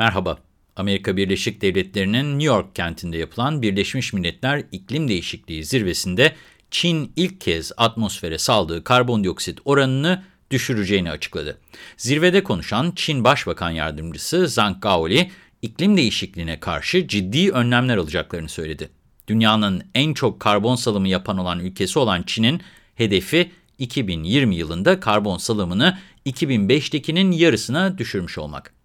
Merhaba. Amerika Birleşik Devletleri'nin New York kentinde yapılan Birleşmiş Milletler İklim Değişikliği Zirvesi'nde Çin ilk kez atmosfere saldığı karbondioksit oranını düşüreceğini açıkladı. Zirvede konuşan Çin Başbakan Yardımcısı Zhang Gaoli, iklim değişikliğine karşı ciddi önlemler alacaklarını söyledi. Dünyanın en çok karbon salımı yapan olan ülkesi olan Çin'in hedefi 2020 yılında karbon salımını 2005'tekinin yarısına düşürmüş olmak.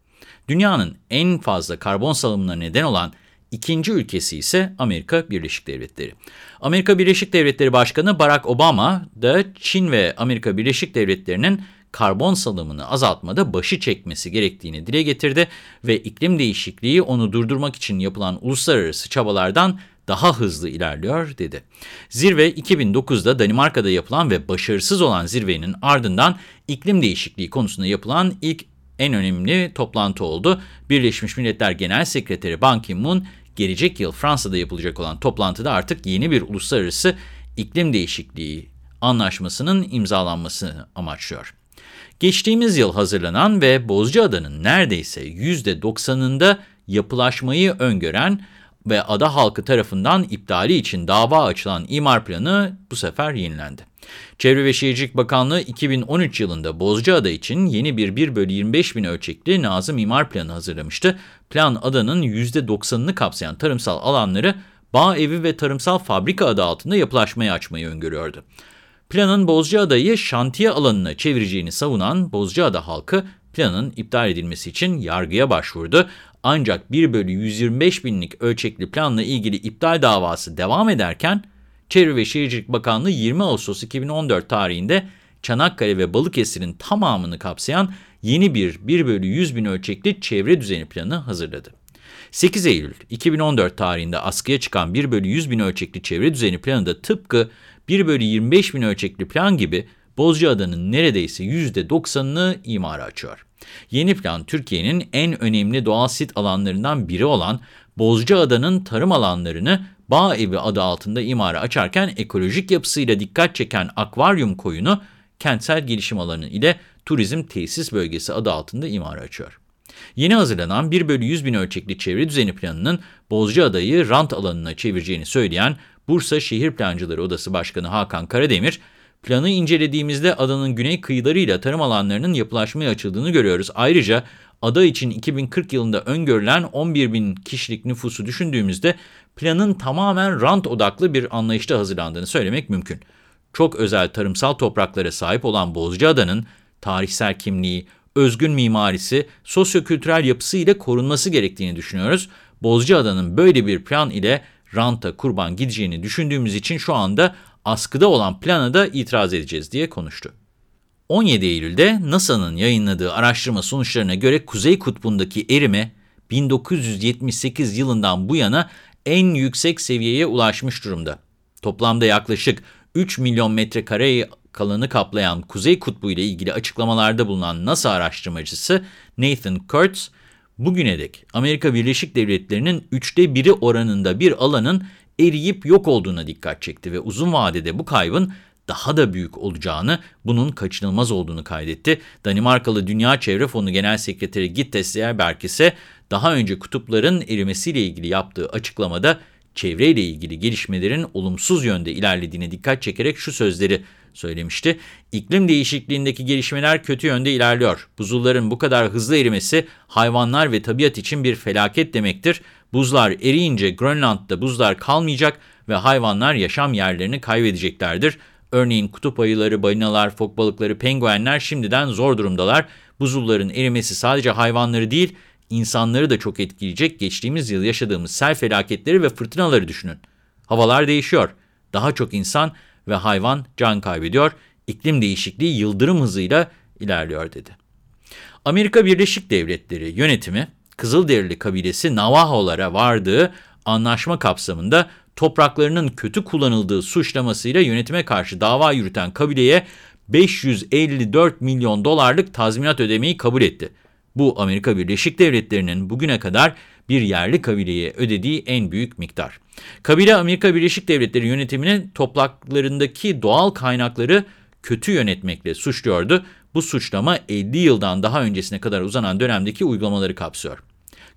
Dünyanın en fazla karbon salımına neden olan ikinci ülkesi ise Amerika Birleşik Devletleri. Amerika Birleşik Devletleri Başkanı Barack Obama da Çin ve Amerika Birleşik Devletleri'nin karbon salımını azaltmada başı çekmesi gerektiğini dile getirdi ve iklim değişikliği onu durdurmak için yapılan uluslararası çabalardan daha hızlı ilerliyor dedi. Zirve 2009'da Danimarka'da yapılan ve başarısız olan zirvenin ardından iklim değişikliği konusunda yapılan ilk en önemli toplantı oldu. Birleşmiş Milletler Genel Sekreteri Ban Ki-moon gelecek yıl Fransa'da yapılacak olan toplantıda artık yeni bir uluslararası iklim değişikliği anlaşmasının imzalanmasını amaçlıyor. Geçtiğimiz yıl hazırlanan ve Bozcaada'nın neredeyse %90'ında yapılaşmayı öngören ve ada halkı tarafından iptali için dava açılan imar planı bu sefer yenilendi. Çevre ve Şehircilik Bakanlığı 2013 yılında Bozcaada için yeni bir 1 bölü 25 bin ölçekli Nazım imar planı hazırlamıştı. Plan adanın %90'ını kapsayan tarımsal alanları bağ evi ve tarımsal fabrika adı altında yapılaşmaya açmayı öngörüyordu. Planın Bozcaada'yı şantiye alanına çevireceğini savunan Bozcaada halkı planın iptal edilmesi için yargıya başvurdu. Ancak 1 bölü 125 binlik ölçekli planla ilgili iptal davası devam ederken Çevre ve Şehircilik Bakanlığı 20 Ağustos 2014 tarihinde Çanakkale ve Balıkesir'in tamamını kapsayan yeni bir 1 bölü 100 bin ölçekli çevre düzeni planı hazırladı. 8 Eylül 2014 tarihinde askıya çıkan 1 bölü 100 bin ölçekli çevre düzeni planı da tıpkı 1 bölü 25 bin ölçekli plan gibi Bozcaada'nın neredeyse %90'ını imara açıyor. Yeni plan Türkiye'nin en önemli doğal sit alanlarından biri olan Bozcaada'nın tarım alanlarını Bağ Evi adı altında imara açarken ekolojik yapısıyla dikkat çeken akvaryum koyunu kentsel gelişim alanı ile turizm tesis bölgesi adı altında imara açıyor. Yeni hazırlanan 1 bölü 100 bin ölçekli çevre düzeni planının Bozcaada'yı rant alanına çevireceğini söyleyen Bursa Şehir Plancıları Odası Başkanı Hakan Karademir, planı incelediğimizde adanın güney kıyılarıyla tarım alanlarının yapılaşmaya açıldığını görüyoruz. Ayrıca ada için 2040 yılında öngörülen 11 bin kişilik nüfusu düşündüğümüzde planın tamamen rant odaklı bir anlayışta hazırlandığını söylemek mümkün. Çok özel tarımsal topraklara sahip olan Bozcaada'nın tarihsel kimliği, özgün mimarisi, sosyokültürel yapısı ile korunması gerektiğini düşünüyoruz. Bozcaada'nın böyle bir plan ile ranta kurban gideceğini düşündüğümüz için şu anda askıda olan plana da itiraz edeceğiz diye konuştu. 17 Eylül'de NASA'nın yayınladığı araştırma sonuçlarına göre Kuzey Kutbu'ndaki erime 1978 yılından bu yana en yüksek seviyeye ulaşmış durumda. Toplamda yaklaşık 3 milyon metrekare kalanı kaplayan Kuzey Kutbu ile ilgili açıklamalarda bulunan NASA araştırmacısı Nathan Kurtz, bugüne dek Amerika Birleşik Devletleri'nin üçte biri oranında bir alanın eriyip yok olduğuna dikkat çekti ve uzun vadede bu kaybın daha da büyük olacağını, bunun kaçınılmaz olduğunu kaydetti. Danimarkalı Dünya Çevre Fonu Genel Sekreteri Gitte Sjerberg ise daha önce kutupların erimesiyle ilgili yaptığı açıklamada çevreyle ilgili gelişmelerin olumsuz yönde ilerlediğine dikkat çekerek şu sözleri söylemişti. İklim değişikliğindeki gelişmeler kötü yönde ilerliyor. Buzulların bu kadar hızlı erimesi hayvanlar ve tabiat için bir felaket demektir. Buzlar eriyince Grönland'da buzlar kalmayacak ve hayvanlar yaşam yerlerini kaybedeceklerdir. Örneğin kutup ayıları, balinalar, fok balıkları, penguenler şimdiden zor durumdalar. Buzulların erimesi sadece hayvanları değil, insanları da çok etkileyecek. Geçtiğimiz yıl yaşadığımız sel felaketleri ve fırtınaları düşünün. Havalar değişiyor. Daha çok insan ve hayvan can kaybediyor. İklim değişikliği yıldırım hızıyla ilerliyor dedi. Amerika Birleşik Devletleri yönetimi Kızılderili kabilesi Navajo'lara vardığı anlaşma kapsamında topraklarının kötü kullanıldığı suçlamasıyla yönetime karşı dava yürüten kabileye 554 milyon dolarlık tazminat ödemeyi kabul etti. Bu Amerika Birleşik Devletleri'nin bugüne kadar bir yerli kabileye ödediği en büyük miktar. Kabile Amerika Birleşik Devletleri yönetimini topraklarındaki doğal kaynakları kötü yönetmekle suçluyordu. Bu suçlama 50 yıldan daha öncesine kadar uzanan dönemdeki uygulamaları kapsıyor.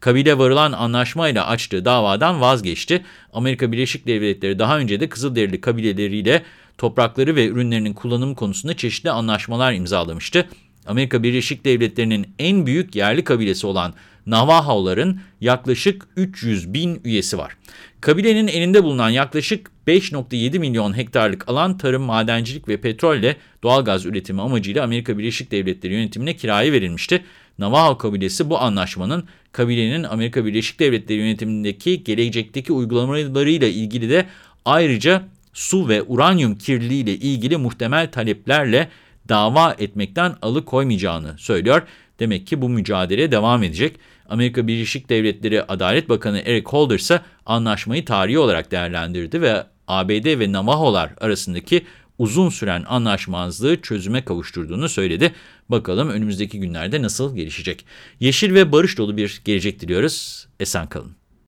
Kabile varılan anlaşmayla açtığı davadan vazgeçti. Amerika Birleşik Devletleri daha önce de Kızılderili kabileleriyle toprakları ve ürünlerinin kullanımı konusunda çeşitli anlaşmalar imzalamıştı. Amerika Birleşik Devletleri'nin en büyük yerli kabilesi olan Navajo'ların yaklaşık 300 bin üyesi var. Kabilenin elinde bulunan yaklaşık 5.7 milyon hektarlık alan tarım, madencilik ve petrolle doğalgaz üretimi amacıyla Amerika Birleşik Devletleri yönetimine kiraya verilmişti. Navajo kabilesi bu anlaşmanın kabilenin Amerika Birleşik Devletleri yönetimindeki gelecekteki uygulamalarıyla ilgili de ayrıca su ve uranyum kirliliği ile ilgili muhtemel taleplerle dava etmekten alıkoymayacağını söylüyor. Demek ki bu mücadele devam edecek. Amerika Birleşik Devletleri Adalet Bakanı Eric Holder ise anlaşmayı tarihi olarak değerlendirdi ve ABD ve Navajo'lar arasındaki uzun süren anlaşmazlığı çözüme kavuşturduğunu söyledi. Bakalım önümüzdeki günlerde nasıl gelişecek. Yeşil ve barış dolu bir gelecek diliyoruz. Esen kalın.